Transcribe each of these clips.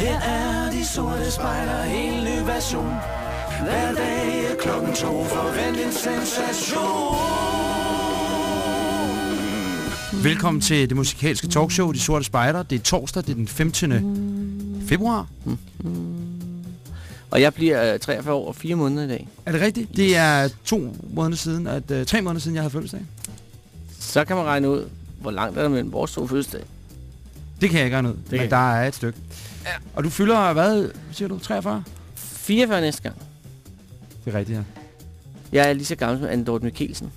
Her er de sorte spejler, en ny version. Hver dag er klokken to, forvent en sensation. Velkommen til det musikalske talkshow De Sorte Spejder. Det er torsdag, det er den 15. februar. Og jeg bliver øh, 43 år og 4 måneder i dag. Er det rigtigt? Det er to måneder siden, at, uh, tre måneder siden, jeg havde fødselsdag. Så kan man regne ud, hvor langt er der mellem vores to fødselsdag. Det kan jeg ikke regne ud, det men kan der er et stykke. Ja. Og du fylder, hvad siger du, 43? 44 næste gang. Det er rigtigt, ja. Jeg er lige så gammel som Anne Dorte Mikkelsen.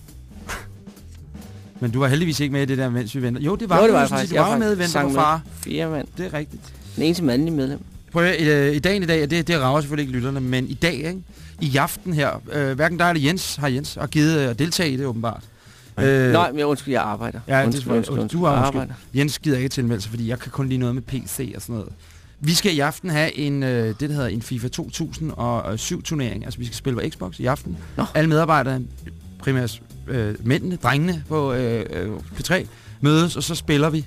Men du var heldigvis ikke med i det der, mens vi venter. Jo, det var, Jo, det du, var jeg sådan faktisk. Du Jeg var var med Venter på far. Fire mand. Det er rigtigt. Den eneste mandlige medlem. Prøv at, høre, i, dagen i dag, og det, det rager selvfølgelig ikke lytterne, men i dag, ikke? i aften her, øh, hverken dig eller Jens har Jens og givet øh, at deltage i det åbenbart. Øh, Nej, men jeg undskyld, jeg arbejder. Ja, det undskyld, er- undskyld, undskyld. du har Jeg undskyld. arbejder. Jens gider ikke tilmelde sig, fordi jeg kan kun lide noget med PC og sådan noget. Vi skal i aften have en, øh, det, der hedder en FIFA 2007 turnering. Altså, vi skal spille på Xbox i aften. Nå. Alle medarbejdere, primært øh, mændene, drengene på øh, øh, P3, mødes, og så spiller vi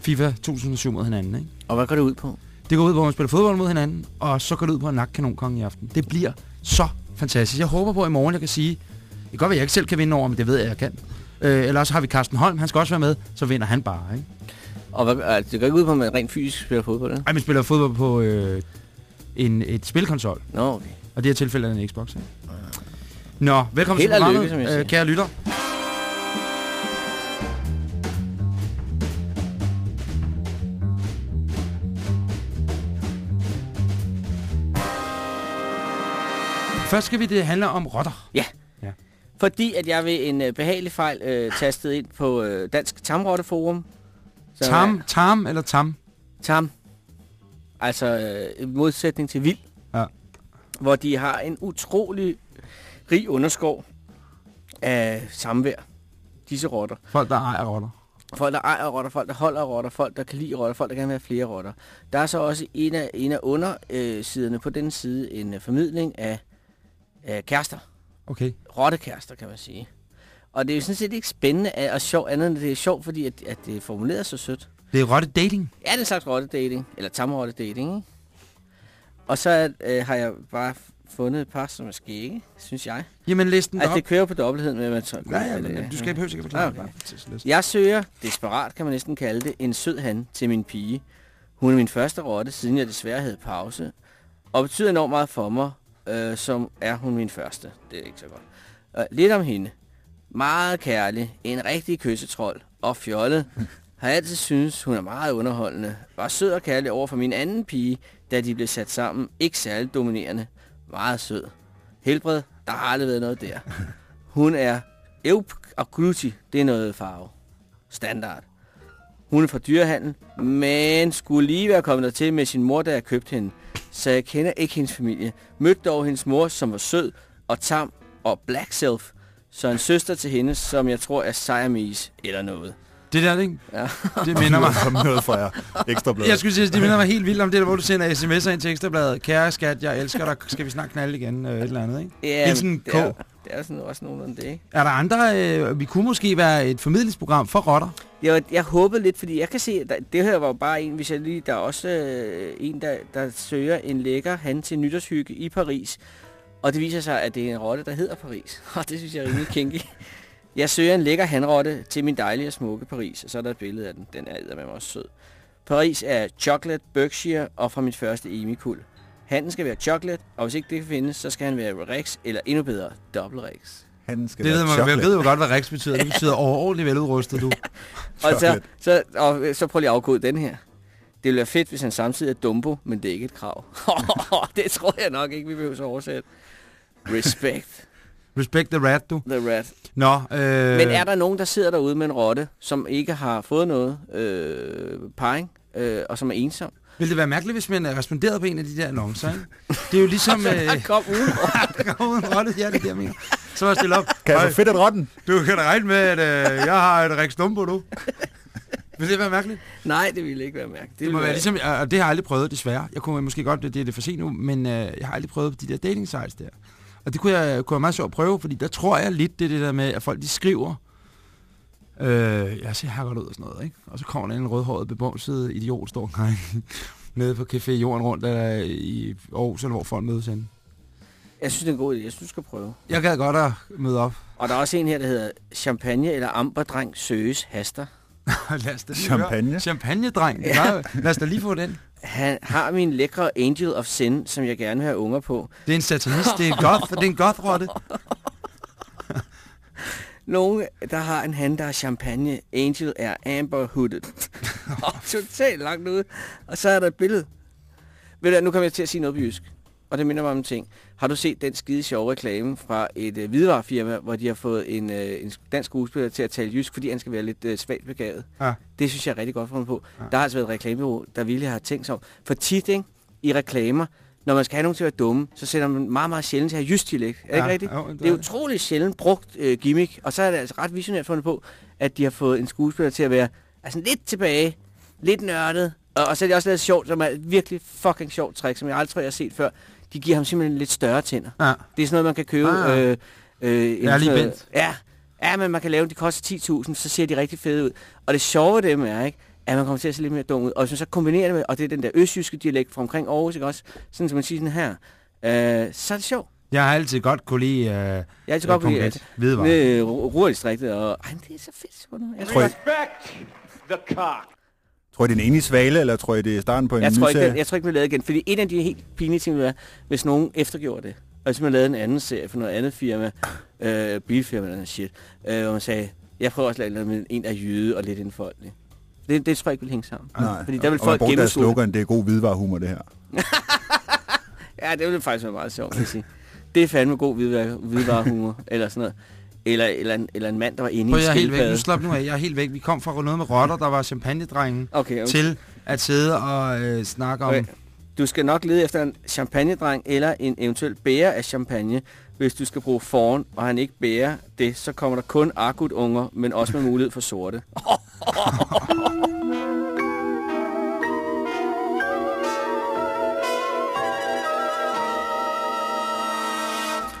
FIFA 2007 mod hinanden. Ikke? Og hvad går det ud på? Det går ud på, at man spiller fodbold mod hinanden, og så går det ud på en nakkanonkong i aften. Det bliver så fantastisk. Jeg håber på, at i morgen jeg kan sige, det kan godt være, at jeg ikke selv kan vinde over, men det ved jeg, jeg kan. Øh, ellers har vi Carsten Holm, han skal også være med, så vinder han bare. Ikke? Og hvad, altså, det går ikke ud på, at man rent fysisk spiller fodbold, ikke? Ej, vi spiller fodbold på øh, en, et spilkonsol, Nå, okay. og det her tilfælde er en Xbox. Ikke? Nå, velkommen Held til og programmet, lykke, øh, kære lytter. Først skal vi det handle om rotter. Fordi at jeg ved en øh, behagelig fejl øh, tastet ind på øh, Dansk Tamrotteforum. Som Tam, tam eller tam? Tam. Altså øh, i modsætning til vild. Ja. Hvor de har en utrolig rig underskov af samvær. Disse rotter. Folk, der ejer rotter. Folk, der ejer rotter, folk, der holder rotter, folk, der kan lide rotter, folk, der gerne vil have flere rotter. Der er så også en af, en af undersiderne på den side en øh, formidling af, af kærester. Okay. Rottekærester, kan man sige. Og det er jo sådan set ikke spændende at- og sjovt, andet end det er sjovt, fordi at, at det er formuleret så sødt. Det er rotte dating. Ja, det er en slags rottedating, eller tamrottedating, ikke? Og så øh, har jeg bare fundet et par, som er skægge, synes jeg. Jamen, læs den Altså, op. det kører på dobbeltheden med, at man tager... Ja, ja, men du skal ikke behøve at forklare Okay. det. Jeg søger, desperat kan man næsten kalde det, en sød han til min pige. Hun er min første rotte, siden jeg desværre havde pause. Og betyder enormt meget for mig, øh, som er hun min første. Det er ikke så godt. Øh, lidt om hende. Meget kærlig, en rigtig kyssetrold og fjollet. Har altid synes hun er meget underholdende. Var sød og kærlig over for min anden pige, da de blev sat sammen. Ikke særlig dominerende. Meget sød. Helbred, der har aldrig været noget der. Hun er Eup og Gluti, det er noget farve. Standard. Hun er fra dyrehandel, men skulle lige være kommet der til med sin mor, da jeg købte hende. Så jeg kender ikke hendes familie. Mødte dog hendes mor, som var sød og tam og black self. Så en søster til hende, som jeg tror er Siamese eller noget. Det der, ikke? Ja. Det minder mig. Som noget fra ekstrabladet. Jeg skulle sige, det minder mig helt vildt om det der, hvor du sender sms'er ind til Ekstrabladet. Kære skat, jeg elsker dig. Skal vi snart knalde igen? Øh, et eller andet, ikke? Ja, Hilsen K. det er, det er sådan også nogenlunde det, ikke? Er der andre? Øh, vi kunne måske være et formidlingsprogram for rotter. Jeg, jeg håbede lidt, fordi jeg kan se, at der, det her var jo bare en, hvis jeg lige, der er også øh, en, der, der søger en lækker han til nytårshygge i Paris. Og det viser sig, at det er en rotte, der hedder Paris. Og det synes jeg er rimelig kinky. Jeg søger en lækker hanrotte til min dejlige og smukke Paris, og så er der et billede af den. Den er med også sød. Paris er chocolate, Berkshire og fra mit første emikul. Handen skal være chocolate, og hvis ikke det kan findes, så skal han være Rex, eller endnu bedre, Double Rex. Han skal Det være man, jeg chocolate. ved jo godt, hvad Rex betyder. Det betyder overordentligt veludrustet, du. Og så, så, og så prøv lige at afkode den her. Det ville være fedt, hvis han samtidig er Dumbo, men det er ikke et krav. det tror jeg nok ikke, vi behøver så oversætte. Respect Respect the rat, du. the rat. Nå, øh... Men er der nogen, der sidder derude med en rotte, som ikke har fået noget øh, parring, øh, og som er ensom? Vil det være mærkeligt, hvis man responderede på en af de der annoncer, ikke? Det er jo ligesom... øh, Der kom ugen der kommer en rotte, ja, det er det, jeg mener. Så var jeg stille op. Kan få fedt et rotten? Du kan da regne med, at øh, jeg har et Rex Dumbo, du. Vil det være mærkeligt? Nej, det ville ikke være mærkeligt. Det må ville være ligesom, og det har jeg aldrig prøvet, desværre. Jeg kunne måske godt, det, det er det for sent nu, men øh, jeg har aldrig prøvet de der dating sites der. Og det kunne jeg kunne være meget sjovt at prøve, fordi der tror jeg lidt, det det der med, at folk de skriver, øh, jeg ser her godt ud og sådan noget, ikke? Og så kommer der en rødhåret bebomset idiot, står nej. nede på Café Jorden rundt eller i Aarhus, eller hvor folk mødes henne. Jeg synes, det er en god idé. Jeg synes, du skal prøve. Jeg gad godt at møde op. Og der er også en her, der hedder Champagne eller Amberdreng søges haster. Lad os da lige Champagne? høre. Champagne-dreng. Ja. Lad os da lige få den. Han har min lækre Angel of Sin, som jeg gerne vil have unger på. Det er en satanist. Det er en goth, det er en goth-rotte. Nogen, der har en han, der er champagne. Angel er amber hooded. Totalt langt ude. Og så er der et billede. Ved du, nu kommer jeg til at sige noget på jysk. Og det minder mig om en ting. Har du set den skide sjove reklame fra et øh, hvidevarefirma, hvor de har fået en, øh, en dansk skuespiller til at tale jysk, fordi han skal være lidt øh, svagt begavet? Ja. Det synes jeg er rigtig godt fundet på. Ja. Ja. Der har altså været et reklamebureau, der virkelig har tænkt sig om. For tit, ikke, i reklamer, når man skal have nogen til at være dumme, så sætter man meget, meget sjældent til at have jysk dialekt. Er det ikke rigtigt? Jo, det, Det er utroligt sjældent brugt øh, gimmick, og så er det altså ret visionært fundet på, at de har fået en skuespiller til at være altså, lidt tilbage, lidt nørdet, og, og så er det også lavet sjovt, som er et virkelig fucking sjovt trick, som jeg aldrig har set før. De giver ham simpelthen lidt større tænder. Ja. Det er sådan noget, man kan købe. Ah. Øh, øh, en Jeg er lige Bent. Ja, ja, men man kan lave dem, de koster 10.000, så ser de rigtig fede ud. Og det sjove ved dem er, ikke, at man kommer til at se lidt mere dum ud. Og hvis man så kombinerer det med, og det er den der østjyske dialekt fra omkring Aarhus, ikke også? Sådan som man siger sådan her. Øh, så er det sjovt. Jeg har altid godt kunne lide uh, Jeg har altid godt kunne lide, at hvidevarer. med Ruhrdistriktet, og ej, det er så fedt. sådan noget. Jeg, Tror tror, jeg- jeg, Tror I, det er en enig svale, eller tror I, det er starten på en jeg, ny tror ikke, serie? det, jeg tror ikke, vi lavet igen. Fordi en af de helt pinlige ting, vil være, hvis nogen eftergjorde det, og hvis man lavede en anden serie for noget andet firma, øh, bilfirma eller noget shit, øh, hvor man sagde, jeg prøver også at lave noget med en, der er jyde og lidt indfolkelig. Det, det tror jeg ikke vil hænge sammen. Nej. Fordi der vil og folk gennemskue det. slogan, det er god hvidvarehumor, det her. Ja, det ville faktisk være meget sjovt, jeg sige. Det er fandme god hvidvare- hvidvarehumor, eller sådan noget. Eller, eller, en, eller en mand, der var inde Prøv, i jeg er helt væk. Nu slap nu af. Jeg er helt væk. Vi kom fra noget med rotter, der var champagnedrengen, Okay, okay. til at sidde og øh, snakke om... Okay. Du skal nok lede efter en champagnedreng eller en eventuel bærer af champagne. Hvis du skal bruge foran, og han ikke bærer det, så kommer der kun akut-unger, men også med mulighed for sorte.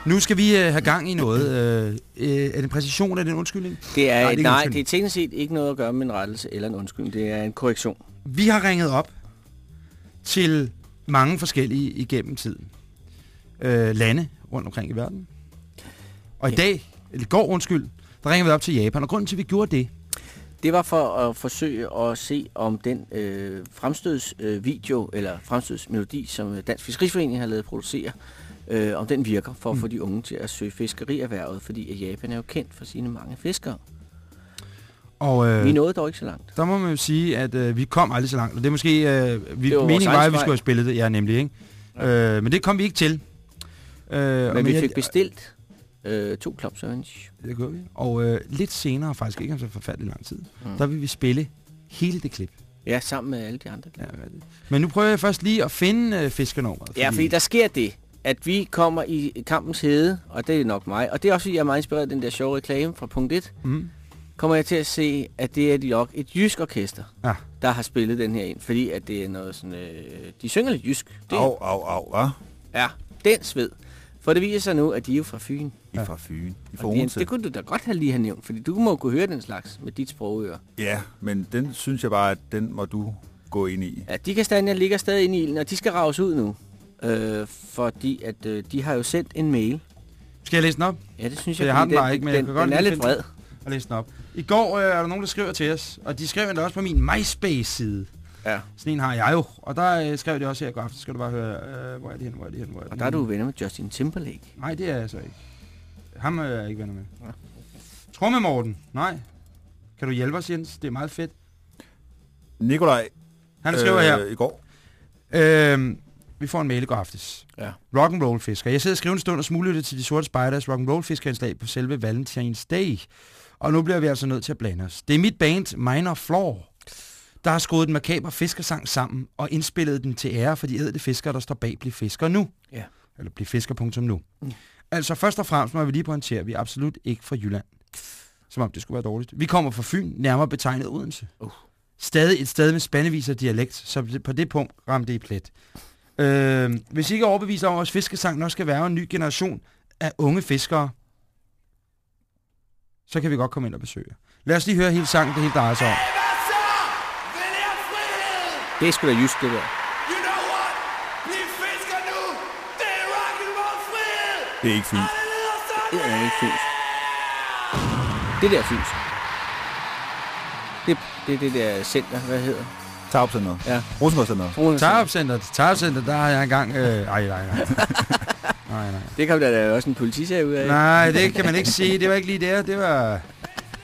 Nu skal vi øh, have gang i noget. Øh, øh, er det en præcision af den undskyldning? Det er, Nej, det er nej, det er teknisk set ikke noget at gøre med en rettelse eller en undskyldning. Det er en korrektion. Vi har ringet op til mange forskellige igennem tiden. Øh, lande rundt omkring i verden. Og i dag, eller i går undskyld, der ringer vi op til Japan. Og grunden til, at vi gjorde det, Det var for at forsøge at se, om den øh, fremstødsvideo, øh, video, eller fremstødsmelodi, som Dansk Fiskeriforening har lavet producere, øh, om den virker for at få de unge til at søge fiskerierhvervet, fordi Japan er jo kendt for sine mange fiskere. og Øh. Vi nåede dog ikke så langt. der må man jo sige, at øh, vi kom aldrig så langt. Og det er måske, øh, vi, Det var meningen var, at vi skulle have spillet det. Ja, nemlig, ikke? Ja. Øh, men det kom vi ikke til. Øh, og Men vi jeg- fik bestilt øh, to Club Orange. Det gør vi. Og øh, lidt senere, faktisk ikke om så forfærdelig lang tid, mm. Mm. der vil vi spille hele det klip. Ja, sammen med alle de andre. Ja, er det? Men nu prøver jeg først lige at finde øh, fiskernummeret. Ja, fordi der sker det, at vi kommer i kampens hede, og det er nok mig, og det er også, fordi jeg er meget inspireret af den der sjove reklame fra punkt 1, Mm. kommer jeg til at se, at det er de nok et jysk orkester, Ja. der har spillet den her ind, fordi at det er noget sådan, øh, de synger lidt jysk. Det Au, au, au, hva? er den sved. For det viser sig nu, at de er jo fra Fyn. Ja. er fra Fyn. I fra det, det kunne du da godt have lige have nævnt, fordi du må kunne høre den slags med dit sprogøre. Ja, men den synes jeg bare, at den må du gå ind i. Ja, de kastanjer ligger stadig inde i ilden, og de skal raves ud nu. Øh, fordi at øh, de har jo sendt en mail. Skal jeg læse den op? Ja, det synes jeg, jeg har den bare ikke, men jeg den, kan godt den er lidt vred. Og læse den op. I går øh, er der nogen, der skriver til os, og de skrev endda også på min MySpace-side. Ja. Sådan en har jeg jo. Og der øh, skrev de også her i går aften, skal du bare høre, øh, hvor er det hen, hvor er det hen, hvor er det Og der er du venner med Justin Timberlake. Nej, det er jeg så ikke. Ham er jeg ikke venner med. Ja. Tromme Morten? Nej. Kan du hjælpe os, Jens? Det er meget fedt. Nikolaj, Han skriver her. i går. Øhm, vi får en mail i går aftes. Ja. Rock'n'roll fisker. Jeg sidder og skriver en stund og smuglytter til de sorte spiders rock'n'roll fiskerindslag på selve Valentine's Day. Og nu bliver vi altså nødt til at blande os. Det er mit band Minor Floor, der har skruet den makaber fiskersang sammen og indspillet den til ære for de ædle fiskere, der står bag Bliv Fisker nu. Ja. Eller Bliv Fisker.nu. Mm. Altså først og fremmest må vi lige pointere, at vi er absolut ikke fra Jylland. Som om det skulle være dårligt. Vi kommer fra Fyn, nærmere betegnet Odense. Uh. Stadig et sted med spandevis af dialekt, så på det punkt ramte det i plet. Øh, hvis I ikke er overbevist om, at vores fiskesang nok skal være en ny generation af unge fiskere, så kan vi godt komme ind og besøge. Lad os lige høre hele sangen, det hele drejer sig om. Det er sgu da jysk, det der. Bliv fisker nu! Det er rock'n'roll frihed! Det er ikke fint. Det er ikke fyns. Det der er fyns. Det, det er det der center, hvad hedder Tarpcenteret. Ja. Rosengårdscenteret. Tarpcenter, Tarpcenter, der har jeg engang... Øh, ej, nej, nej. nej, nej. Det kom der da også en politisag ud af. Nej, det kan man ikke sige. Det var ikke lige der. Det var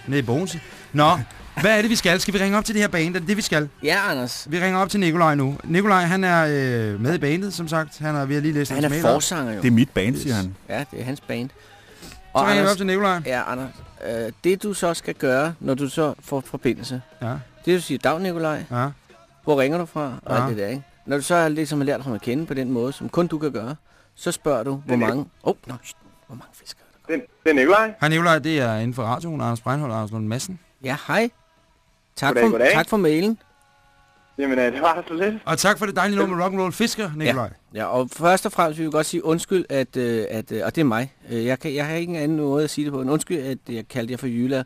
nede i Bogense. Nå, hvad er det, vi skal? Skal vi ringe op til det her band? Er det det, vi skal? Ja, Anders. Vi ringer op til Nikolaj nu. Nikolaj, han er øh, med i bandet, som sagt. Han har, vi har lige læst Han hans er forsanger jo. Det er mit band, siger han. Ja, det er hans band. Så Og ringer vi Anders, op til Nikolaj. ja, Anders, øh, det du så skal gøre, når du så får forbindelse, Ja, det er, du siger, dag Nikolaj, ja. Hvor ringer du fra, og Ja. alt det der, ikke? Når du så har ligesom lært ham at kende på den måde, som kun du kan gøre, så spørger du, hvor mange... Åh, oh, no, shit, hvor mange fiskere er der? Det, det er Nikolaj. Hej Nikolaj, det er inden for radioen. Anders Breinholt og Anders Lund Madsen. Ja, hej. Tak, Goddag, for, goddag. tak for mailen. Jamen, det var så lidt. Og tak for det dejlige nummer Rock'n'Roll Fisker, Nikolaj. Ja, og først og fremmest vil vi godt sige undskyld, at, øh, at øh, og det er mig. Øh, Jeg, kan, jeg har ikke en anden måde at sige det på. En undskyld, at jeg kaldte jer for jyder.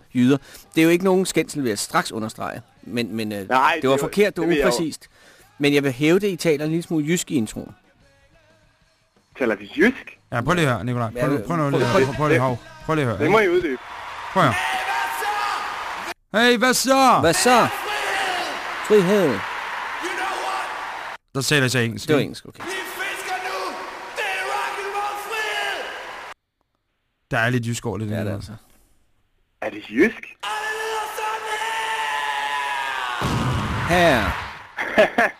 Det er jo ikke nogen skændsel, vil jeg straks understrege. Men, men øh, Nej, det var det er jo- forkert, det var upræcist. Men jeg vil hæve det, I taler en lille smule jysk i introen. Taler vi jysk? Ja, prøv lige at høre, Nikolaj. Prøv, Ja, prøv, prøv, prøv- lige, prøv- prøv, prøv lige, hov. Prøv lige at høre. Det må I uddybe. Prøv at høre. Hey, hvad så? Hvad så? Frihed. You know what? Der taler jeg så engelsk. Det var engelsk, okay. Er! Der er lidt jysk over det. Det er det Nikolaj. altså. Er det jysk? Det her!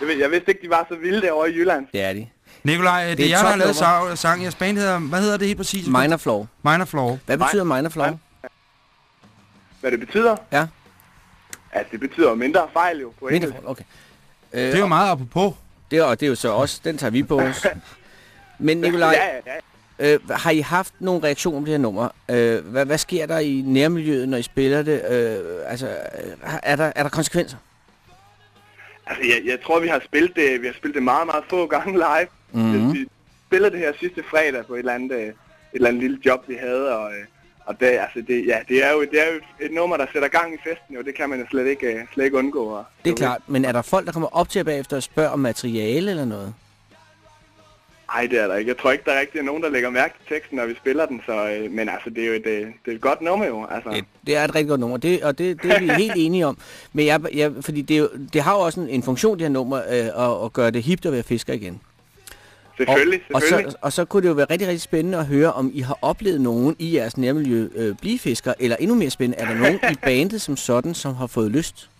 Jeg, ved, jeg vidste ikke, de var så vilde derovre i Jylland. Det er de. Nikolaj, det, Det er jeg, der har lavet sang, sang. Jeres band hedder, hvad hedder det helt præcis? Minor flow. Minor Floor. Hvad betyder minor flow? Hvad det betyder? Ja. At det betyder mindre fejl jo på Minor engelsk. flow, okay. Det er Øh, jo meget apropos. det, er, og det er jo så også, den tager vi på os. Men Nikolaj, Ja, ja, ja. Øh, har I haft nogle reaktioner på det her nummer? Øh, hvad, hvad sker der i nærmiljøet, når I spiller det? Øh, altså, øh, er der, er der konsekvenser? Altså, jeg, jeg tror, vi har spillet det, vi har spillet det meget, meget få gange live. Mhm. Vi spillede det her sidste fredag på et eller andet, øh, et eller andet lille job, vi havde, og, øh, og det, altså, det, ja, det er jo, det er jo et, nummer, der sætter gang i festen, jo. Det kan man jo slet ikke, slet ikke undgå. At, Det er klart, men er der folk, der kommer op til bagefter og spørger om materiale eller noget? Nej, det er der ikke. Jeg tror ikke, der er rigtig nogen, der lægger mærke til teksten, når vi spiller den. Så, øh, men altså, det er jo et, øh, det er et godt nummer jo. Altså, Det, det er et rigtig godt nummer, det, og det, det er vi helt enige om. Men jeg, jeg, fordi det, jo, det har jo også en, en funktion, det her nummer, øh, at, at gøre det hipt at være fisker igen. selvfølgelig, og, selvfølgelig. Og så, og så kunne det jo være rigtig, rigtig spændende at høre, om I har oplevet nogen i jeres nærmiljø øh, blive fisker, eller endnu mere spændende, er der nogen i bandet som sådan, som har fået lyst?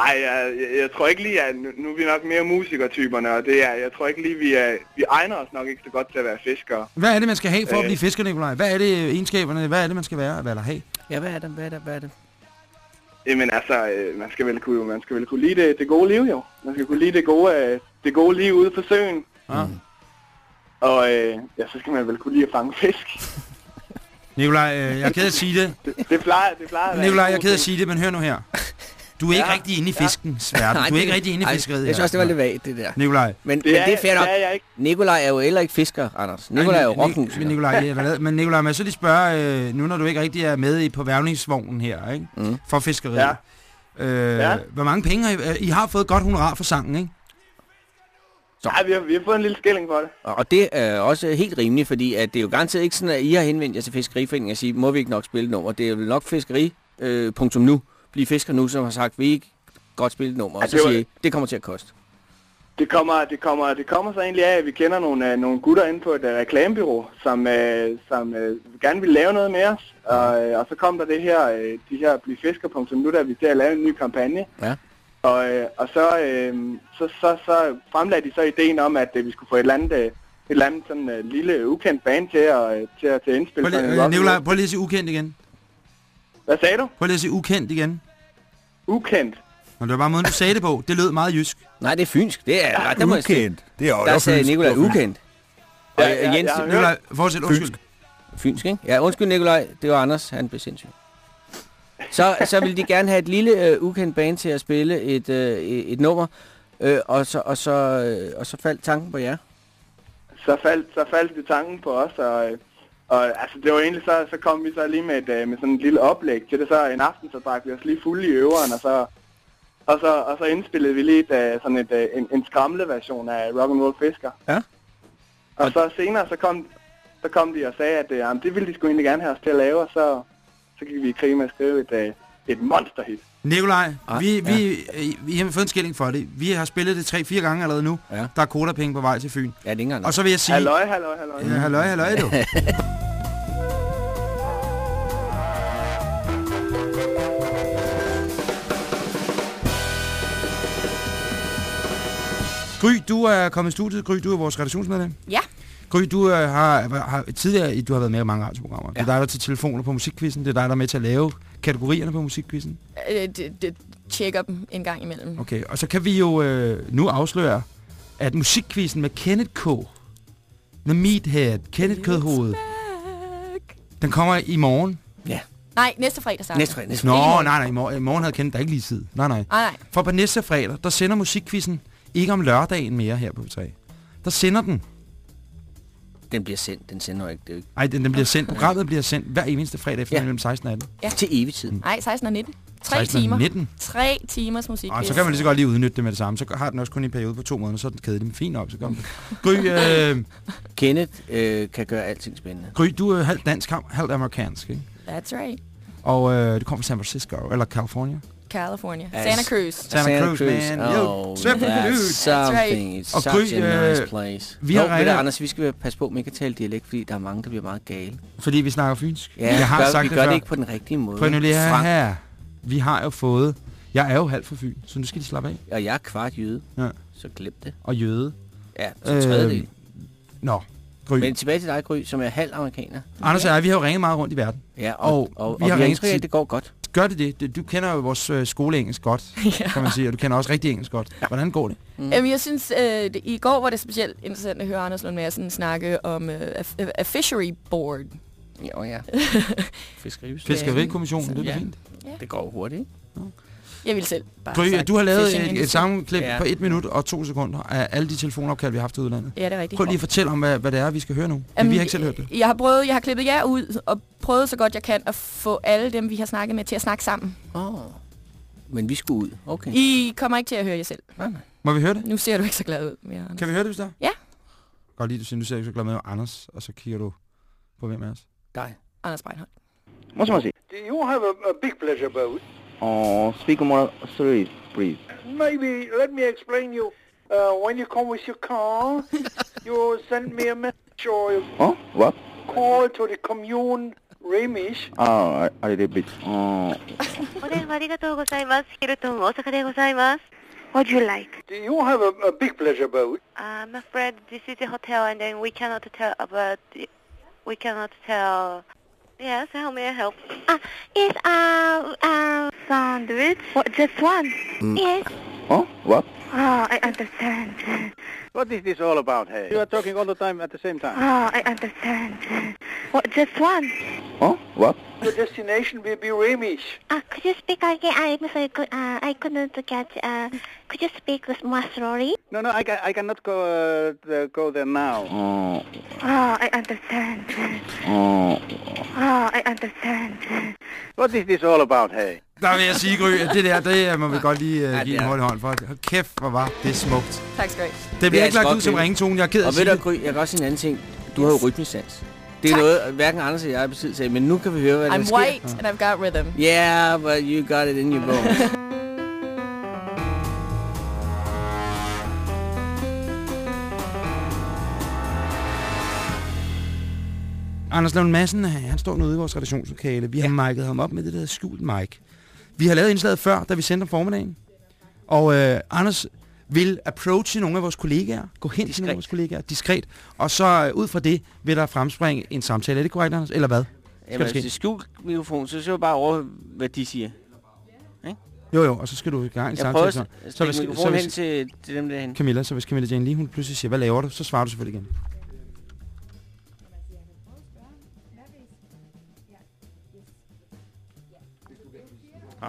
Ej, jeg, jeg, tror ikke lige, at nu, nu er vi nok mere musikertyperne, og det er, jeg tror ikke lige, vi, er, vi egner os nok ikke så godt til at være fiskere. Hvad er det, man skal have for at Øh. blive fisker, Nikolaj? Hvad er det egenskaberne? Hvad er det, man skal være eller have? Ja, hvad er det? Hvad er det? Hvad er det? Jamen altså, øh, man skal vel kunne, man skal vel kunne lide det, det gode liv jo. Man skal kunne lide det gode, øh, det gode liv ude på søen. Ja. Og øh, ja, så skal man vel kunne lide at fange fisk. Nikolaj, øh, jeg er ked at sige det. Det, det plejer, det plejer at Nikolaj, jeg er ked at sige det, men hør nu her. Du er ikke Ja, rigtig inde i ja. fiskens verden. Nej, Du er ikke rigtig inde i fiskeriet. Jeg synes også, det var lidt vagt, det der. Nikolaj. Men det, Det men er, det er fair nok. det er jeg ikke. Nikolaj er jo heller ikke fisker, Anders. Nikolaj er jo rockmusiker. Men Nikolaj, er men Nikolaj, må jeg så lige spørge, øh, nu når du ikke rigtig er med i på værvningsvognen her, ikke? Mm. For fiskeriet. Ja. Øh, Ja. Hvor mange penge har I, øh, I har fået godt honorar for sangen, ikke? Ja, vi har, vi har fået en lille skilling for det. Og og det er også helt rimeligt, fordi at det er jo garanteret ikke sådan, at I har henvendt jer til Fiskeriforeningen og sige, må vi ikke nok spille nummer? Det er jo nok fiskeri, øh, punktum nu, blive fisker nu, som har sagt, vi ikke godt spille et nummer. Og Ja, så det var- siger I, det kommer til at koste. Det kommer, det kommer, det kommer så egentlig af, at vi kender nogle, uh, nogle gutter inde på et uh, reklamebyrå, som, uh, som uh, gerne vil lave noget med os. Og, uh, og så kom der det her, uh, de her Bliv Fisker.nu, der vi til at lave en ny kampagne. Ja. Og, og så, uh, så, så, så fremlagde de så ideen om, at uh, vi skulle få et eller andet, uh, et eller andet sådan, uh, lille ukendt band til at, til, at- til at indspille. Prøv lige, øh, prøv lige at sige ukendt igen. Hvad sagde du? Prøv lige at sige ukendt igen. Ukendt. Men det var bare måden, du sagde det på. Det lød meget jysk. Nej, det er fynsk. Det er, nej, der, må. Ukendt. Det er jo der også sagde fynsk. Nikolaj ukendt. Og Ja, ja, Jens, Nikolaj, fortsæt, undskyld. Fynsk. Fynsk, ikke? Ja, undskyld Nikolaj, det var Anders, han blev sindssyg. Så, så vil de gerne have et lille øh, ukendt band til at spille et, øh, et et nummer, øh, og, så, og, så, øh, og så faldt tanken på jer. så faldt, så faldt det tanken på os, og, øh, og altså, det var egentlig så, så kom vi så lige med, et, øh, med sådan et lille oplæg til det, så en aften så drak vi os lige fulde i øveren, og så, Og så, og så indspillede vi lige et, øh, sådan et, øh, en, en skramle version af Rock and Roll Fisker. Ja. Og så senere, så kom, så kom de og sagde, at øh, jamen, det ville de sgu egentlig gerne have os til at lave, og så, så gik vi i krig med at skrive et, øh, et monsterhit. Nikolaj, Ej, vi, ja. vi, vi har fået en skilling for det. Vi har spillet det tre-fire gange allerede nu. Ja. Der er kodapenge på vej til Fyn. Ja, det er ikke engang Og så vil jeg sige... Halløj, halløj, halløj. Ja, halløj, halløj, du. Gry, du er kommet i studiet. Gry, du er vores redaktionsmedlem. Ja. Gry, du øh, har, har tidligere du har været med i mange radioprogrammer. Ja. Det er dig, der er til telefoner på musikquizzen. Det er dig, der er med til at lave kategorierne på musikquizzen. Øh, det, det tjekker dem en gang imellem. Okay, og så kan vi jo øh, nu afsløre, at musikquizzen med Kenneth K. The Meathead, Kenneth Kødhoved, den kommer i morgen. Nej, næste fredag starter. Næste fredag, næste Nå, i morgen. nej, nej, i morgen, i morgen havde Kenneth der ikke lige tid. Nej, nej. Nej, nej. For på næste fredag, der sender musikquizzen ikke om lørdagen mere her på 3. Der sender den. Den bliver sendt, den sender jo ikke. Det er jo ikke Ej, den, den bliver sendt. Programmet bliver sendt hver eneste fredag efter Ja. mellem 16 og 18. Ja. til evig tid. Nej, 16 og 19. Tre 16 og timer. 19. Tre timers musik. Og så kan man lige så godt lige udnytte det med det samme. Så har den også kun en periode på to måneder, så er den kedelig. Men fint nok, så det. Gry, øh, Kenneth øh, kan gøre alting spændende. Gry, du er halvt dansk, halvt amerikansk, ikke? That's right. Og øh, du kommer fra San Francisco, eller California. California. Ja, Santa Cruz. Santa Cruz, man. Yo, Oh, Santa that's Cruz. something. It's Og such Gry, a nice øh, place. vi Nå, regnet- Anders, vi skal passe på, at man ikke kan tale dialekt, fordi der er mange, der bliver meget gale. Fordi vi snakker fynsk. Ja, jeg har gør, sagt vi det gør før. det ikke på den rigtige måde. Prøv nu lige her, her. Vi har jo fået... Jeg er jo halvt fra Fyn, så nu skal de slappe af. Og jeg er kvart jøde, Ja. så glem det. Og jøde. Ja, så Øh, tredjedel. Nå, Gry. Men tilbage til dig, Gry, som er halv amerikaner. Anders og jeg, vi har jo ringet meget rundt i verden. Ja, og, Og og, og, vi vi har har ringet til- at det går godt. Gør det det? Du kender jo vores øh, skoleengelsk godt, kan man sige, og du kender også rigtig engelsk godt. Hvordan går det? Mm. Jamen, jeg synes, øh, det, i går var det specielt interessant at høre Anders Lund Madsen snakke om øh, a, a fishery board. Jo, ja. Fiskerius. Fiskerikommissionen, det er Ja. fint. Det går hurtigt, ikke? Jeg vil selv bare Gry, sagt, du har lavet et, et sammenklip ja. på et minut og to sekunder af alle de telefonopkald, vi har haft i udlandet. Ja, det er rigtigt. Prøv lige at fortælle om, hvad, hvad det er, vi skal høre nu. Jamen, vi har ikke selv hørt det. Jeg har, prøvet, jeg har klippet jer ud og prøvet så godt jeg kan at få alle dem, vi har snakket med, til at snakke sammen. Åh, oh, men vi skulle ud. Okay. I kommer ikke til at høre jer selv. Nej, nej. Må vi høre det? Nu ser du ikke så glad ud mere, Kan vi høre det, hvis der? Ja. Godt lige, du siger, du ser ikke så glad med Anders, og så kigger du på hvem af os? Dig. Anders Breinholt. Må så sige. You have a, a big pleasure about Uh, speak more slowly, please. Maybe let me explain you. Uh, when you come with your car, you send me a message or you Huh? What? call to the commune Remish. Ah, a, a little bit. Uh, お電話ありがとうございます。ヒルトン大阪でございます。What do you like? Do you have a, a big pleasure boat? I'm afraid this is a hotel and then we cannot tell about the, we cannot tell. Yes, how may I help? Ah, yes, uh, uh, sandwich. What, just one? Yes. huh? What? Oh, I understand. What is this all about, hey? You are talking all the time at the same time. Oh, I understand. What, just one? Huh? What? Your destination will be Remish. Uh, could you speak again? I'm sorry, could, uh, I couldn't catch, uh, could you speak with more slowly? No, no, I, ca- I cannot go uh, the, go there now. Oh, I understand. Oh, I understand. What is this all about, hey? Der vil jeg sige, Gry, at det der, det øh, må vi godt lige uh, Ja, give en hurtig hånd for. Hold kæft, hvor var det smukt. Tak skal du have. Det bliver er ikke lagt ud som ringetone. Jeg er ked af Og at ved du. Gry, jeg kan også sige en anden ting. Du har jo rytmesans. Det er Tak. noget, hverken Anders og jeg er besiddelse af, men nu kan vi høre, hvad der I'm sker. white and I've got rhythm. Yeah, but you got it in your bones. Anders Lund Madsen, han står nu ude i vores redaktionslokale. Vi har mic'et ham op med det der skjult mic. Vi har lavet indslaget før, da vi sendte om formiddagen. Og øh, Anders vil approache nogle af vores kollegaer, gå hen til nogle af vores kollegaer, diskret, og så øh, ud fra det vil der fremspringe en samtale. Er det korrekt, Anders? Eller hvad? Jamen, ske? hvis det er skjult mikrofon, så skal du bare over, hvad de siger. Jo, jo, og så skal du i gang i Jeg samtale. prøver Så, at så stikke mikrofonen hen til, til dem derhen. Camilla, så hvis Camilla Jane lige hun pludselig siger, hvad laver du? Så svarer du selvfølgelig igen.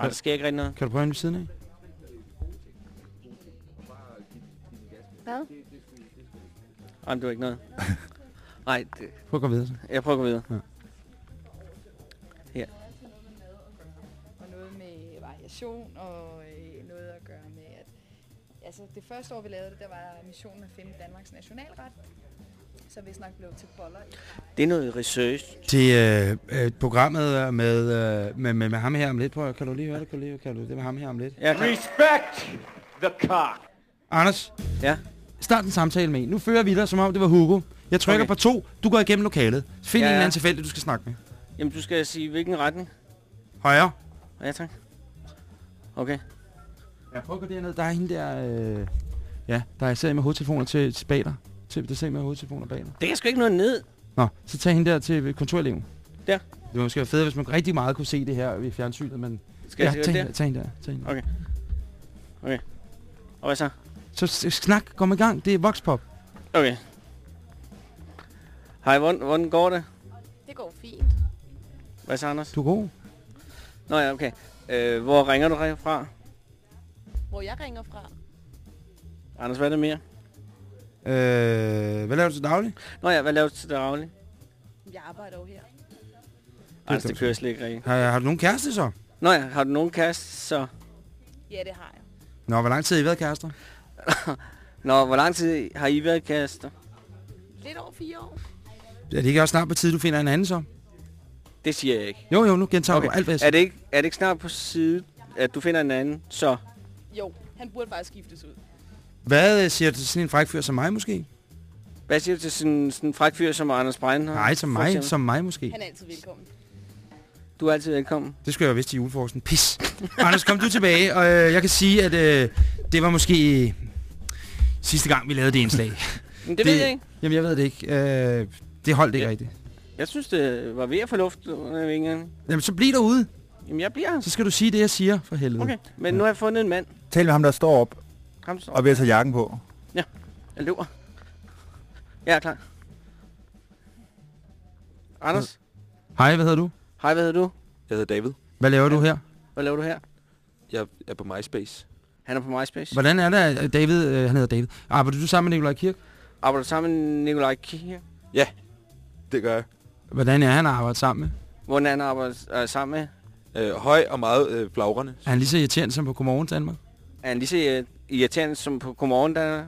Nej, der sker ikke rigtig noget. Kan du prøve en ved siden af? Hvad? Nej, det var ikke noget. Nej, det, Prøv at gå videre så. jeg prøver at gå videre. Og noget med variation og øh, noget at gøre altså det første år, vi lavede det, der var missionen at finde Danmarks nationalret. Så vi snart blev til boller i Det er noget research. Til øh, øh, programmet med, øh, med, med, med ham her om lidt. Prøv, kan du lige høre det? Kan du lige, kan du, det var ham her om lidt. Ja. Respect the cock. Anders, Ja. start en samtale med en. Nu fører vi dig, som om det var Hugo. Jeg trykker Okay. på to. Du går igennem lokalet. Find Ja, en eller ja. anden tilfældig, du skal snakke med. Jamen, du skal sige, hvilken retning? Højre. Ja, tak. Okay. Ja, prøv at gå derned. Der er hende der... Øh, ja, der er serie med hovedtelefoner til, til bag dig. Til, der er serie med hovedtelefoner bag dig. Det kan sgu ikke noget ned. Nå, så tag hende der til kontoreleven. Der. Det ville måske være fedt, hvis man rigtig meget kunne se det her i fjernsynet, men... Skal ja, jeg tag sige hende, der? tag hende der. Tag hende. Okay. Okay. Og hvad så? Så snak, kom i gang. Det er Voxpop. Okay. Hej, hvordan, hvordan går det? Det går fint. Hvad så, Anders? Du er god. Nå ja, okay. Øh, hvor ringer du fra? Hvor jeg ringer fra. Anders, hvad er det mere? Øh, hvad laver du til daglig? Nå ja, hvad laver du til daglig? Jeg arbejder jo her. Anders, det kører slet ikke rigtigt. Har, har du nogen kæreste så? Nå ja, har du nogen kæreste, så... Ja, det har jeg. Nå, hvor lang tid har I været kærester? Nå, hvor lang tid har I været kærester? Lidt over fire år. Er det ikke også snart på tide, du finder en anden så? Det siger jeg ikke. Jo, jo, nu gentager Okay. du alt, hvad jeg Er det, ikke, er det ikke snart på side, at du finder en anden, så... Jo, han burde faktisk skiftes ud. Hvad øh, siger du til sådan en fræk fyr som mig måske? Hvad siger du til sådan, sådan en fræk fyr som Anders Brein? Nej, som mig, som mig måske. Han er altid velkommen. Du er altid velkommen. Det skulle jeg jo vidst til julefrokosten. Pis. Anders, kom du tilbage, og øh, jeg kan sige, at øh, det var måske øh, sidste gang, vi lavede det indslag. Men det, ved jeg ikke. Jamen, jeg ved det ikke. Øh, det holdt ikke Ja. rigtigt. Jeg synes, det var ved at få luft under vingerne. Jamen, så bliv derude. Jamen, jeg bliver. Så skal du sige det, jeg siger, for helvede. Okay, men nu har jeg fundet en mand. Tal med ham, der står op Kom så. og er ved at tage jakken på. Jeg løber. Jeg er klar. Anders? Hej, hvad hedder du? Hej, hvad hedder du? Jeg hedder David. Hvad laver du her? Hvad laver du her? Jeg er på MySpace. Han er på MySpace. Hvordan er det, David, øh, han hedder David. Arbejder du sammen med Nikolaj Kirk? Arbejder du sammen med Nikolaj Kier? Det gør jeg. Hvordan er han at arbejde sammen med? Hvordan han arbejder øh, sammen med? Øh, høj og meget øh, flagrende. Er han lige så irriterende som på Godmorgen Danmark? Er han lige så øh, irriterende som på Godmorgen, der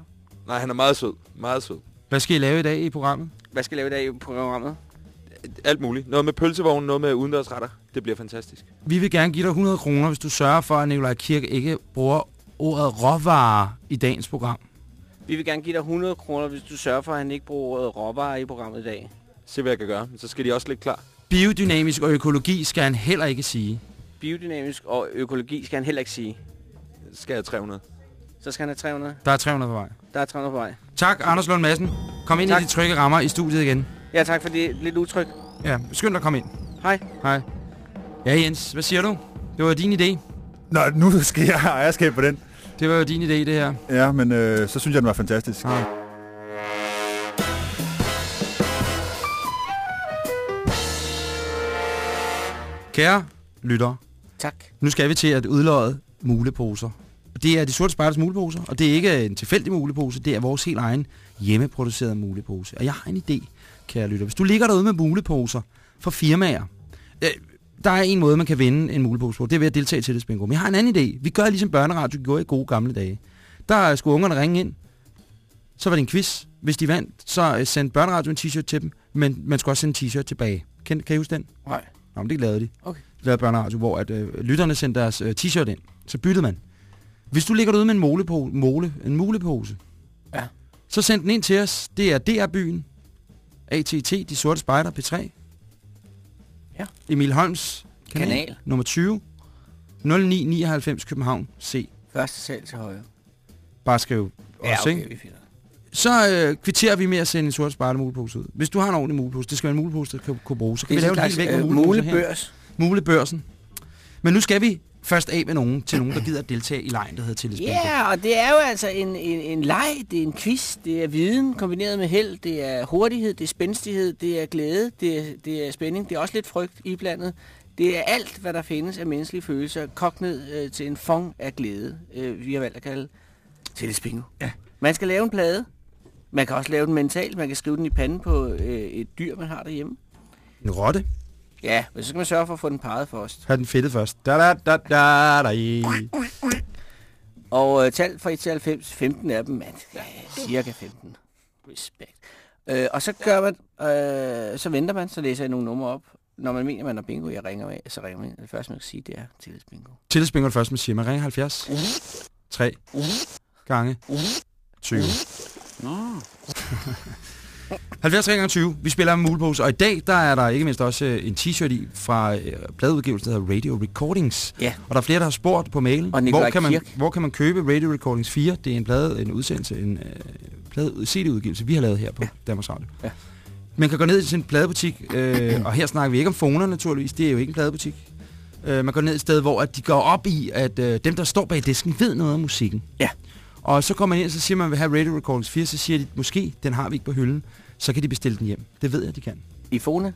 Nej, han er meget sød. Meget sød. Hvad skal I lave i dag i programmet? Hvad skal jeg lave i dag i programmet? Alt muligt. Noget med pølsevognen, noget med udendørsretter. Det bliver fantastisk. Vi vil gerne give dig 100 kroner, hvis du sørger for, at Nikolaj Kirk ikke bruger ordet råvarer i dagens program. Vi vil gerne give dig 100 kroner, hvis du sørger for, at han ikke bruger ordet råvarer i programmet i dag. Se, hvad jeg kan gøre. Så skal de også ligge klar. Biodynamisk og økologi skal han heller ikke sige. Biodynamisk og økologi skal han heller ikke sige. Skal jeg 300. Så skal han have 300. Der er 300 på vej. Der er 300 på vej. Tak, Anders Lund Madsen. Kom ind Tak. i de trygge rammer i studiet igen. Ja, tak for det. Lidt utryg. Ja, skynd dig at komme ind. Hej. Hej. Ja, Jens, hvad siger du? Det var din idé. Nå, nu skal jeg have ejerskab på den. Det var jo din idé, det her. Ja, men øh, så synes jeg, den var fantastisk. Ja. Kære lytter, Tak. nu skal vi til at udløje muleposer. Det er de sorte spejders muleposer, og det er ikke en tilfældig mulepose, det er vores helt egen hjemmeproducerede mulepose. Og jeg har en idé, kære lytter. Hvis du ligger derude med muleposer for firmaer, øh, der er en måde, man kan vinde en mulepose på. Det er ved at deltage til det bingo. Men jeg har en anden idé. Vi gør ligesom børneradio gjorde i gode gamle dage. Der skulle ungerne ringe ind. Så var det en quiz. Hvis de vandt, så øh, sendte børneradio en t-shirt til dem. Men man skulle også sende en t-shirt tilbage. Kan, kan I huske den? Nej. Nå, men det lavede de. Okay. De lavede børneradio, hvor at, øh, lytterne sendte deres øh, t-shirt ind. Så byttede man. Hvis du ligger derude med en, molepo mole, en mulepose, Ja. så send den ind til os. Det er DR-byen, ATT, De Sorte Spejder, P3. Ja. Emil Holms kanal, Kanal. nummer 20, 0999 København C. Første sal til højre. Bare skriv Ja, os, okay, ikke? det. Så øh, kvitterer vi med at sende en sort spejder mulepose ud. Hvis du har en ordentlig mulepose, det skal være en mulepose, der kan, kan bruges. Så kan vi lave en hel væg med øh, muleposer her. mulebørs. Mulebørsen. Men nu skal vi først af med nogen til nogen, der gider at deltage i lejen, der hedder Tillidsbingo. Ja, og det er jo altså en, en, en leg, det er en quiz, det er viden kombineret med held, det er hurtighed, det er spændstighed, det er glæde, det er, det er spænding, det er også lidt frygt iblandet. Det er alt, hvad der findes af menneskelige følelser, kogt ned øh, til en fong af glæde, øh, vi har valgt at kalde tillidsbingo. Ja. Man skal lave en plade. Man kan også lave den mentalt. Man kan skrive den i panden på øh, et dyr, man har derhjemme. En rotte. Ja, men så skal man sørge for at få den peget først. Har den fedtet først. Da, da, da, da, da. Og øh, tal fra 1 til 90, 15 af dem, man, ja, cirka 15. Respekt. Øh, og så gør man, øh, så venter man, så læser jeg nogle numre op. Når man mener, man har bingo, jeg ringer med, så ringer man. Det første, man kan sige, det er tillidsbingo. Tillidsbingo er det første, man siger. Man ringer 70. 3 gange 20. Nå. 70 gange 20. Vi spiller med mulepose, og i dag der er der ikke mindst også øh, en t-shirt i fra øh, pladeudgivelsen, der hedder Radio Recordings. Ja. Og der er flere, der har spurgt på mailen, Og hvor kan, man, Kirk. hvor kan man købe Radio Recordings 4? Det er en plade, en udsendelse, en øh, plade, CD-udgivelse, vi har lavet her på ja. Danmarks Radio. Ja. Man kan gå ned i sin pladebutik, øh, og her snakker vi ikke om foner naturligvis, det er jo ikke en pladebutik. Øh, man går ned et sted, hvor at de går op i, at øh, dem, der står bag disken, ved noget om musikken. Ja. Og så kommer man ind, og så siger man, at man vil have Radio Recordings 4, så siger de, måske, den har vi ikke på hylden. Så kan de bestille den hjem. Det ved jeg, de kan. I Fone?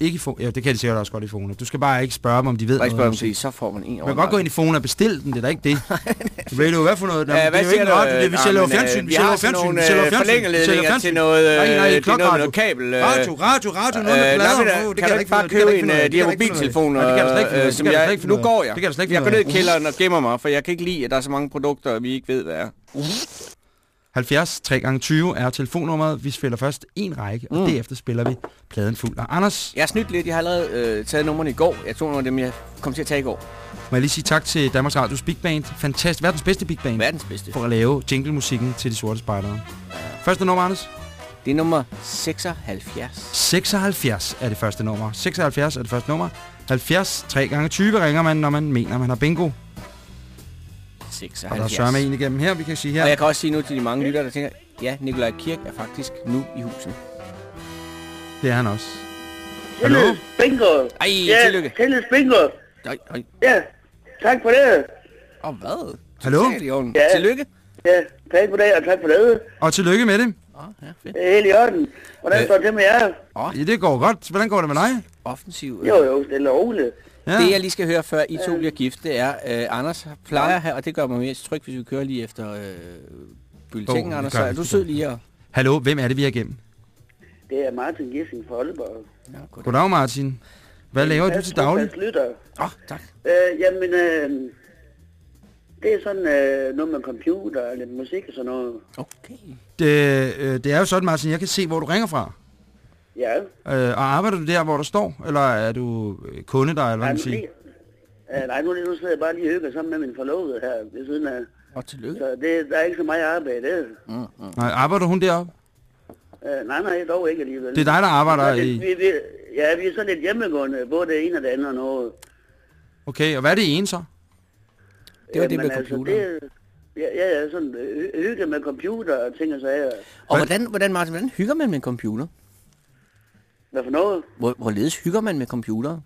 Ikke i Fone. Ja, det kan de sikkert også godt i Fone. Du skal bare ikke spørge dem, om de ved Bare ikke noget spørge om dem, så får man en Man kan godt gå ind i Fone og bestille den, det er da ikke det. Radio, hvad for noget? Nå, Ja, hvad det er jo ikke du? radio, det vi sælger øh, fjernsyn, vi sælger fjernsyn, vi sælger øh, fjernsyn, vi forlængerledninger sælger fjernsyn. til noget, øh, Nej, nej, det er noget noget kabel, øh, Radio, radio, radio, noget med Øh, plader. Kan du ikke bare købe en af de her mobiltelefoner, øh, som jeg Nu går jeg. Jeg går ned i kælderen og gemmer mig, for jeg kan ikke lide, at der er så mange produkter, vi ikke ved, hvad er. 70 3 gange 20 er telefonnummeret. Vi spiller først en række, og Mm. derefter spiller vi pladen fuld. Og Anders, Jeg har snydt lidt. Jeg har allerede øh, taget numrene i går. Jeg tog nogle af dem, jeg kom til at tage i går. må jeg lige sige tak til Danmarks Radios Big Band. Fantastisk. Verdens bedste Big Band. Verdens bedste. For at lave jingle-musikken til de sorte spejdere. Første nummer, Anders? Det er nummer 76. 76 er det første nummer. 76 er det første nummer. 70 3 gange 20 ringer man, når man mener, man har bingo. 76. Og der sørger med en igennem her, vi kan sige her. Og jeg kan også sige nu til de mange lyttere, der tænker, ja, Nikolaj Kirk er faktisk nu i huset. Det er han også. Hallo? Bingo. Ej, ja, tillykke. Tillykke bingo. Nej, nej. Ja, tak for det. Og hvad? Hallo? Ja. Tillykke. Ja, tak for det, og tak for det. Og tillykke med det. Ja, fedt. Det er helt i orden. Hvordan Øh. står det med jer? Ja, det går godt. Hvordan går det med dig? Offensiv. øh, Jo, jo, stille og roligt. Ja. Det jeg lige skal høre, før I to bliver gift, det er, øh, Anders plejer her, og det gør mig mest tryg, hvis vi kører lige efter øh, bulletinen, Oh, det Anders. gør Så er du det sød lige at... Hallo, hvem er det, vi er igennem? Det er Martin Gissing fra Aalborg. Ja, godt. Goddag, Martin. Hvad laver du til daglig? Åh, oh, tak. Øh, jamen, øh, det er sådan øh, noget med computer og lidt musik og sådan noget. Okay. Det, øh, det er jo sådan, Martin, jeg kan se, hvor du ringer fra. Ja. Øh, og arbejder du der, hvor der står? Eller er du øh, kunde der, eller hvad Nej, man nu, siger? øh, nej, nu, nu sidder jeg bare lige og hygger sammen med min forlovede her ved siden af. Og tillykke. Så det, der er ikke så meget arbejde. Det. Mm, mm. Nej, arbejder hun deroppe? Øh, nej, nej, dog ikke alligevel. Det er dig, der arbejder Så det- i... Vi, vi, ja, vi er sådan lidt hjemmegående, både det ene og det andet og noget. Okay, og hvad er det ene så? Det var det med altså, computeren. det, ja, ja, ja, sådan øh, hygge med computer og ting og sager. Og hvordan, hvordan, Martin, hvordan hygger man med en computer? Hvad for noget? Hvor, hvorledes hygger man med computer?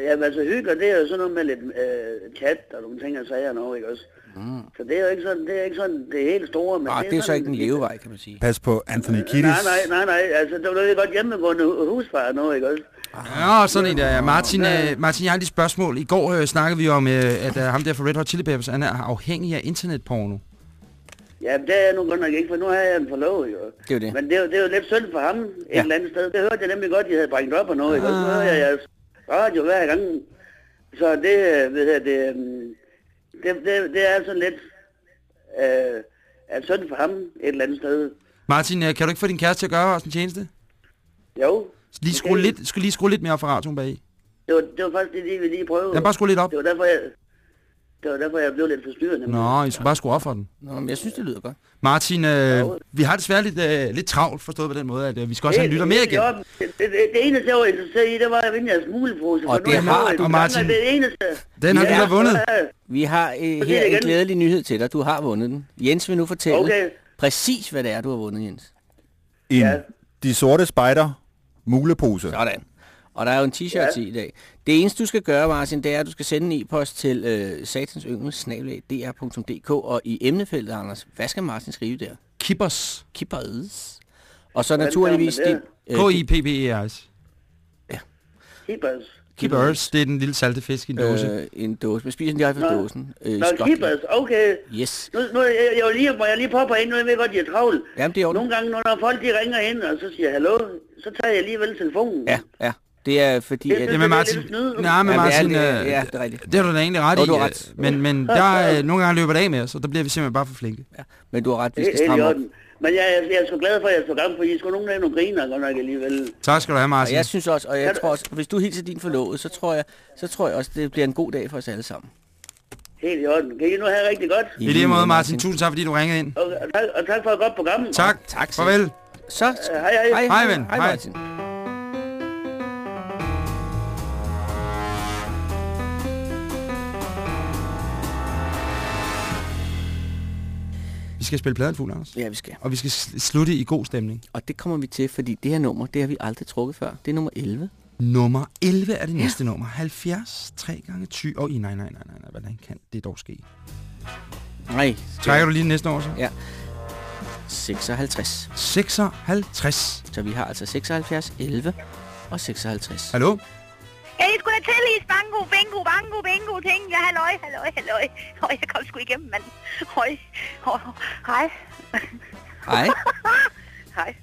Øh, Jamen altså hygge, det er jo sådan noget med lidt øh, chat og nogle ting og sager og noget, ikke også? Mm. Så det er jo ikke sådan, det er ikke sådan det helt store, men Ah, det det er så sådan, ikke en levevej, kan man sige. Pas på Anthony Nej, Kiddis. nej, nej, nej, altså det var jo godt hjemmegående hu- husfar og noget, ikke også? Ja, sådan en der. ja. Martin, øh, Martin, jeg har lige et spørgsmål. I går øh, snakkede vi om, øh, at øh, ham der fra Red Hot Chili Peppers, han er afhængig af internetporno. Ja, det er jeg nu godt nok ikke, for nu har jeg en forlovet, jo. Det er jo det. Men det er, jo, det er jo lidt synd for ham et Ja. eller andet sted. Det hørte jeg nemlig godt, de havde brændt op og noget, ikke? Og så Ah. hører jeg jeres radio hver gang. Så det, ved jeg, det, øhm, det, det, det er sådan lidt øh, er synd for ham et eller andet sted. Martin, øh, kan du ikke få din kæreste til at gøre os en tjeneste? Jo, Lige skrue Okay. lidt, skal lige skrue lidt mere op for radioen bag. det var, det var faktisk det, vi lige prøvede. Ja, bare skru lidt op. Det var derfor, jeg, det var derfor, jeg blev lidt forstyrret. nemlig. Nå, I skal bare skrue op for den. Nå, men jeg synes, det lyder godt. Martin, øh, vi har desværre lidt, øh, lidt travlt forstået på den måde, at øh, vi skal også have en lytter mere igen. orden. Det, det, det, eneste, jeg var interesseret i, det var at vinde jeres mulepose. Og for nu det har du, Martin. Det eneste. Den har Ja. du da vundet. Vi har øh, det her en glædelig nyhed til dig. Du har vundet den. Jens vil nu fortælle Okay. præcis, hvad det er, du har vundet, Jens. En Ja. De Sorte Spejder mulepose. Sådan. Og der er jo en t-shirt Ja. til i dag. Det eneste, du skal gøre, Martin, det er, at du skal sende en e-post til øh, satansyngel.dr.dk og i emnefeltet, Anders, hvad skal Martin skrive der? Kippers. Kippers. Og så naturligvis din... øh, K-I-P-P-E-R-S. Keepers. Kippers, det er den lille salte fisk i en dåse. Øh, en dåse. Man spiser den direkte fra dåsen. Øh, Nå, keepers, okay. Yes. Nu, nu jeg, jeg, vil lige, må jeg lige popper ind, nu jeg ved godt, de er travlt. Jamen, det er jo Nogle gange, når folk de ringer ind, og så siger hallo, så tager jeg alligevel telefonen. Ja, ja. Det er fordi... At, Jamen Martin, nej, men Ja, det er Martin, det, øh, ja, det er rigtigt. det har du da egentlig ret i. du øh, ret. Men, men der øh, nogle gange løber det af med os, og der bliver vi simpelthen bare for flinke. Ja, men du har ret, vi Det skal stramme op. Men jeg, jeg, er så glad for, at jeg så gang, for I sgu nogle af nogle griner godt nok alligevel. Tak skal du have, Og Martin. jeg synes også, og jeg tror også, hvis du hilser din forlovede, så tror jeg, så tror jeg også, det bliver en god dag for os alle sammen. Helt i orden. Kan I nu have rigtig godt? I lige måde, Martin. Tusind tak, fordi du ringede ind. Og, og, tak, og tak for et godt program. Tak. Tak. Farvel. Så, Uh, hej, hej. Hej, ven. Hej, Hej. Martin. Vi skal spille pladen fuld, Anders. Ja, vi skal. Og vi skal sl- slutte i god stemning. Og det kommer vi til, fordi det her nummer, det har vi aldrig trukket før. Det er nummer 11. Nummer 11 er det næste nummer. 70, 3 gange 20. Åh, oh, nej, nej, nej, nej, nej. Hvordan kan det dog ske? Nej. Trækker du lige næste år så? Ja. 56. 56. Så vi har altså 76, 11 og 56. Hallo? Ja, I skulle da til i bango, bingo, bango, bingo, ting. Ja, halløj, halløj, halløj. Høj, jeg kom sgu igennem, mand. Høj. Høj. Hej. Hej. Hej.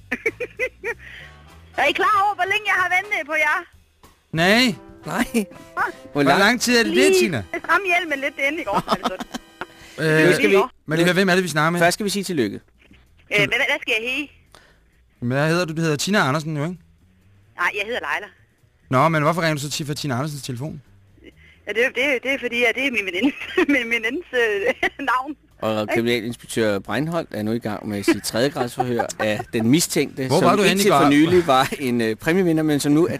er I klar over, hvor længe jeg har ventet på jer? Nej. Nej. Hvor lang, lang tid er det, det Tina? Lige stramme hjelmen lidt ind i går. Altså. Øh, skal vi... Men lige, hvem er det, vi snakker med? Først skal vi sige tillykke. Øh, hvad, hvad skal jeg hedde? Hvad hedder du? Du hedder Tina Andersen, jo ikke? Nej, jeg hedder Leila. Nå, men hvorfor ringer du så til for Tina Andersens telefon? Ja, det, det, det er fordi, at det er min veninde, min venindes øh, navn. Og kriminalinspektør Breinholt er nu i gang med sit tredje grads forhør af den mistænkte, Hvor som var du henne i indtil for nylig var en øh, præmievinder, men som nu er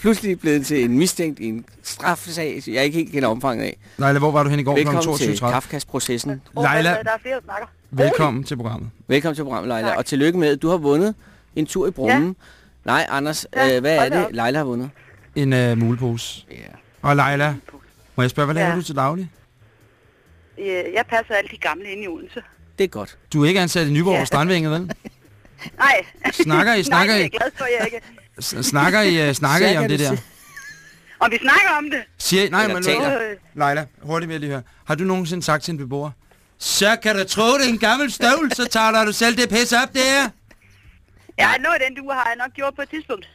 pludselig blevet til en mistænkt i en straffesag, jeg ikke helt kender omfanget af. Leila, hvor var du henne i går kl. Velkommen til 22.30? Kafkas-processen. Leila, Der er flere, der snakker. velkommen til programmet. Velkommen til programmet, Leila. Og tillykke med, at du har vundet en tur i Brummen. Ja. Nej, Anders, ja, øh, hvad er det, op. Leila har vundet? En uh, mulepose. Ja. Og Leila, må jeg spørge, hvad laver Ja. du til daglig? Øh, Jeg passer alle de gamle inde i Odense. Det er godt. Du er ikke ansat i Nyborg Ja. ja. Strandvænget, vel? Nej. Snakker I, snakker Nej, I? det er jeg glad for, jeg ikke. Snakker I, uh, snakker I om det der? Og vi snakker om det. Siger nej, Eller men taler. Øh, Leila, hurtigt vil jeg lige høre. Har du nogensinde sagt til en beboer, så kan du tro, det er en gammel støvl, så tager du selv det pis op der? Ja, noget af den du har jeg nok gjort på et tidspunkt.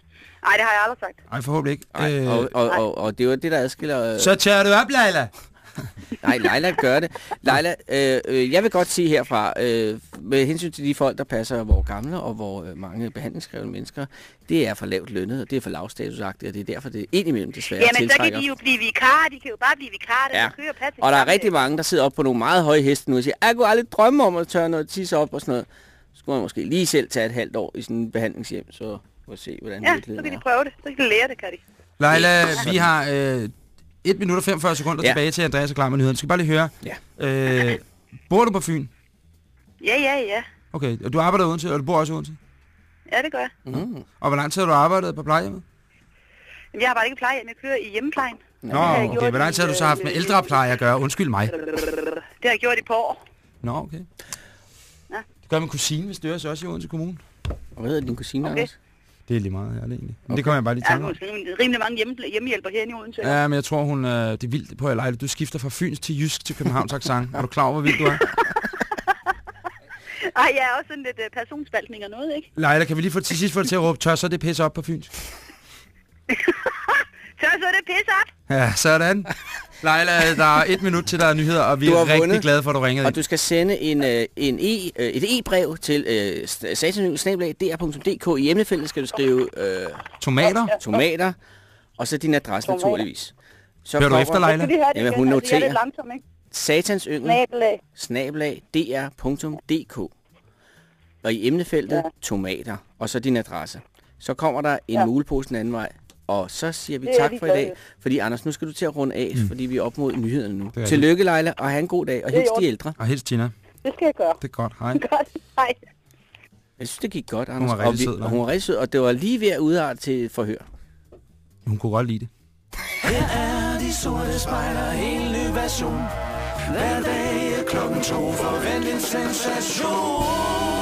Nej, det har jeg aldrig sagt. Nej, forhåbentlig ikke. Nej, Øh, og, og, og, og det er jo det, der adskiller... Øh, så tager du op, Leila. Nej, Leila gør det. Leila, øh, øh, jeg vil godt sige herfra, øh, med hensyn til de folk, der passer vores gamle og vores øh, mange behandlingskrævende mennesker, det er for lavt lønnet, og det er for lavstatusagtigt, og det er derfor, det er indimellem desværre Jamen, så kan de jo blive vikarer. De kan jo bare blive vikarer, der Ja. kører og passe Og der er rigtig mange, der sidder op på nogle meget høje heste nu og siger, jeg kunne aldrig drømme om at tørre noget tis op og sådan noget. Så skulle man måske lige selv tage et halvt år i sådan en behandlingshjem, så må se, hvordan Ja, så virkeligheden kan de prøve det. Så kan de lære det, kan de. Leila, vi har øh, 1 minut og 45 sekunder Ja. ja. tilbage til Andreas er klar med nyheden. Skal bare lige høre. Ja. Øh, bor du på Fyn? Ja, ja, ja. Okay, og du arbejder uden til, og du bor også uden til? Ja, det gør jeg. Mm. Og hvor lang tid har du arbejdet på plejehjemmet? Jamen, jeg har bare ikke plejehjem. Jeg kører i hjemmeplejen. Nå, okay. Hvor lang tid har du så i, haft med øh, ældrepleje at gøre? Undskyld mig. Det har jeg gjort i et par år. Nå, okay. Det gør min kusine, hvis det er så også i Odense Kommune. Og hvad hedder din kusine, Okay. Anders? Det er lige meget, er egentlig. Men det kommer jeg bare lige i Ja, om. er rimelig mange hjemme, hjemmehjælper her i Odense. Ja, men jeg tror, hun, øh, det er vildt på Leila. Du skifter fra Fyns til Jysk til Københavns accent. Er du klar over, hvor vild du er? Ej, jeg er også sådan lidt uh, personspaltning og noget, ikke? Leila, kan vi lige få til sidst få det til at råbe tør, så er det pisse op på Fyns? Så så det pisse op. Ja, sådan. Leila, der er et minut til, der er nyheder, og vi er rigtig vundet. glade for, at du ringede. Og du skal sende en, øh, en e, øh, et e-brev til øh, satansnablag.dr.dk. I emnefeltet skal du skrive øh, Tomater? tomater, og så din adresse Tomater. naturligvis. Så Hører du efter, Leila? Det Jamen, hun noterer. ikke? Snablag, dr.dk. Og i emnefeltet, Ja. tomater, og så din adresse. Så kommer der en Ja. mulepose den anden vej. Og så siger vi tak for i dag. Fordi Anders, nu skal du til at runde af, mm. fordi vi er op mod nyhederne nu. Tillykke, Leila, og have en god dag, og hils de ældre. Og helst Tina. Det skal jeg gøre. Det er godt. Hej. Godt. Hej. Jeg synes, det gik godt, Anders. var rigtig sød, hun var rigtig sød, og det var lige ved at udarte til forhør. Hun kunne godt lide det. Her er de sorte spejler, en ny version. Hver dag er klokken to, forvent en sensation.